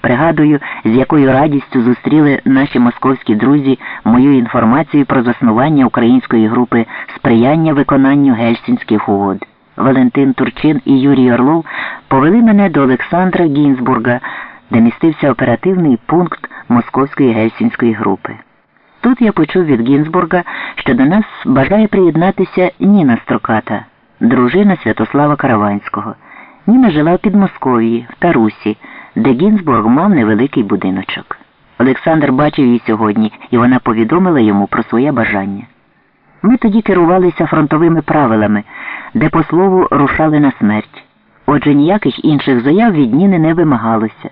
Пригадую, з якою радістю зустріли наші московські друзі мою інформацію про заснування української групи сприяння виконанню гельсінських угод. Валентин Турчин і Юрій Орлов повели мене до Олександра Гінзбурга, де містився оперативний пункт Московської гельсінської групи. Тут я почув від Гінзбурга, що до нас бажає приєднатися Ніна Строката, дружина Святослава Караванського. Ніна жила в Підмосков'ї, в Тарусі, де Гінзбург мав невеликий будиночок. Олександр бачив її сьогодні, і вона повідомила йому про своє бажання. Ми тоді керувалися фронтовими правилами, де по слову рушали на смерть. Отже, ніяких інших заяв від Ніни не вимагалося.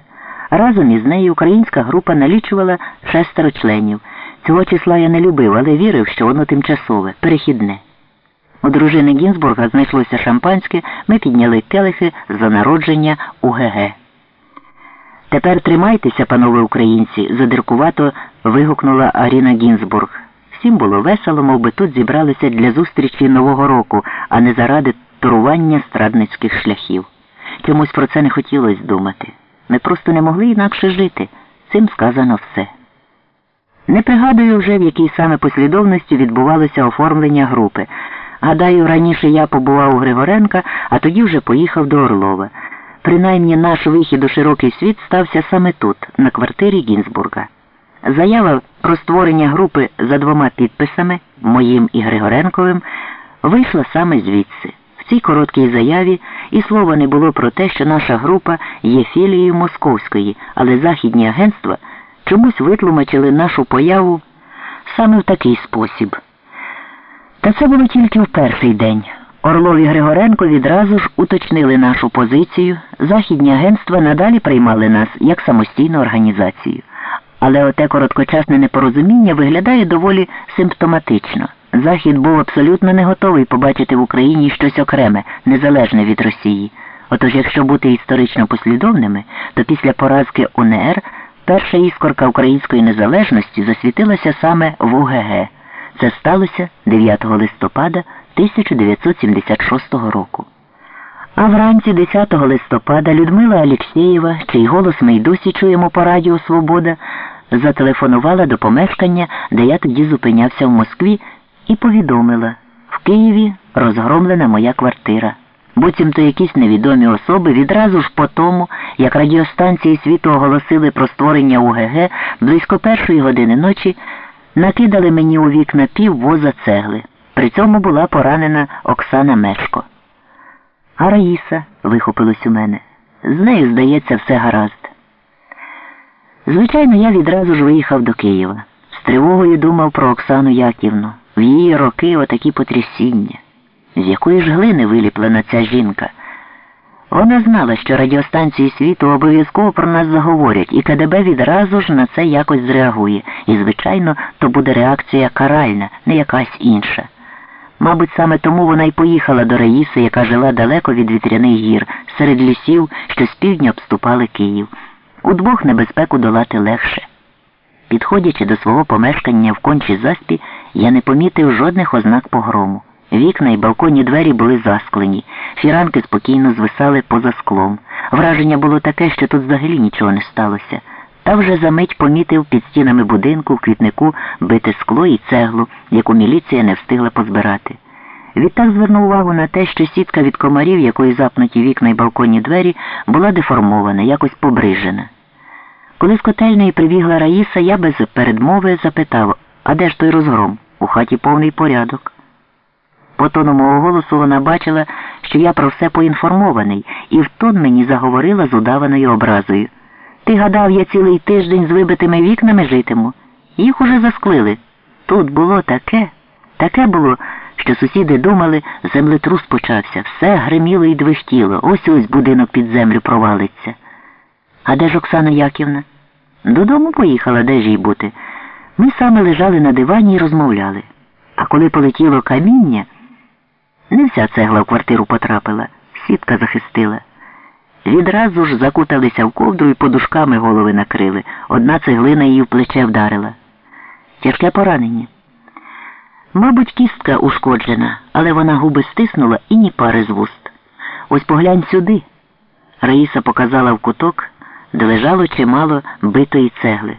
Разом із нею українська група налічувала шестеро членів. Цього числа я не любив, але вірив, що воно тимчасове, перехідне. У дружини Гінзбурга знайшлося шампанське, ми підняли келихи за народження УГГ. Тепер тримайтеся, панове українці, задиркувато вигукнула Аріна Гінзбург. Всім було весело, мов би тут зібралися для зустрічі Нового року, а не заради турування страдницьких шляхів. Чомусь про це не хотілося думати. Ми просто не могли інакше жити. Цим сказано все. Не пригадую вже, в якій саме послідовності відбувалося оформлення групи. Гадаю, раніше я побував у Григоренка, а тоді вже поїхав до Орлова. Принаймні наш вихід у широкий світ стався саме тут, на квартирі Гінзбурга. Заява про створення групи за двома підписами, моїм і Григоренковим, вийшла саме звідси. В цій короткій заяві і слова не було про те, що наша група є філією московської, але західні агентства чомусь витлумачили нашу появу саме в такий спосіб. Та це було тільки в перший день. Орлов і Григоренко відразу ж уточнили нашу позицію. Західні агентства надалі приймали нас як самостійну організацію. Але оте короткочасне непорозуміння виглядає доволі симптоматично. Захід був абсолютно не готовий побачити в Україні щось окреме, незалежне від Росії. Отож, якщо бути історично послідовними, то після поразки УНР перша іскорка української незалежності засвітилася саме в УГГ. Це сталося 9 листопада 1976 року. А вранці 10 листопада Людмила Алєксєєва, чий голос ми й досі чуємо по радіо Свобода, зателефонувала до помешкання, де я тоді зупинявся в Москві, і повідомила в Києві розгромлена моя квартира. Буцімто якісь невідомі особи відразу ж по тому, як радіостанції світу оголосили про створення УГГ близько першої години ночі, накидали мені у вікна пів воза цегли. При цьому була поранена Оксана Мешко. А Раїса вихопилось у мене. З нею, здається, все гаразд. Звичайно, я відразу ж виїхав до Києва. З тривогою думав про Оксану Яківну. В її роки отакі потрясіння. З якої ж глини виліплена ця жінка? Вона знала, що радіостанції світу обов'язково про нас заговорять, і КДБ відразу ж на це якось зреагує. І, звичайно, то буде реакція каральна, не якась інша. Мабуть, саме тому вона й поїхала до Раїси, яка жила далеко від вітряних гір, серед лісів, що з півдня обступали Київ. Удвох небезпеку долати легше. Підходячи до свого помешкання в кончі заспі, я не помітив жодних ознак погрому. Вікна і балконні двері були засклені, фіранки спокійно звисали поза склом. Враження було таке, що тут взагалі нічого не сталося. Та вже за мить помітив під стінами будинку в квітнику бите скло і цеглу, яку міліція не встигла позбирати. Відтак звернув увагу на те, що сітка від комарів, якої запнуті вікна й балконні двері, була деформована, якось побрижена. Коли з котельної прибігла Раїса, я без передмови запитав, а де ж той розгром? У хаті повний порядок. По тону мого голосу вона бачила, що я про все поінформований, і в тон мені заговорила з удаваною образою. Ти гадав, я цілий тиждень з вибитими вікнами житиму. Їх уже засклили. Тут було таке, таке було, що сусіди думали, землетрус почався, все гриміло і двихтіло, ось ось будинок під землю провалиться. А де ж Оксана Яківна? Додому поїхала, де ж їй бути. Ми саме лежали на дивані і розмовляли. А коли полетіло каміння, не вся цегла в квартиру потрапила, сітка захистила. Відразу ж закуталися в ковдру і подушками голови накрили. Одна цеглина її в плече вдарила. Тяжке поранення. Мабуть, кістка ушкоджена, але вона губи стиснула і ні пари з вуст. Ось поглянь сюди. Раїса показала в куток, де лежало чимало битої цегли.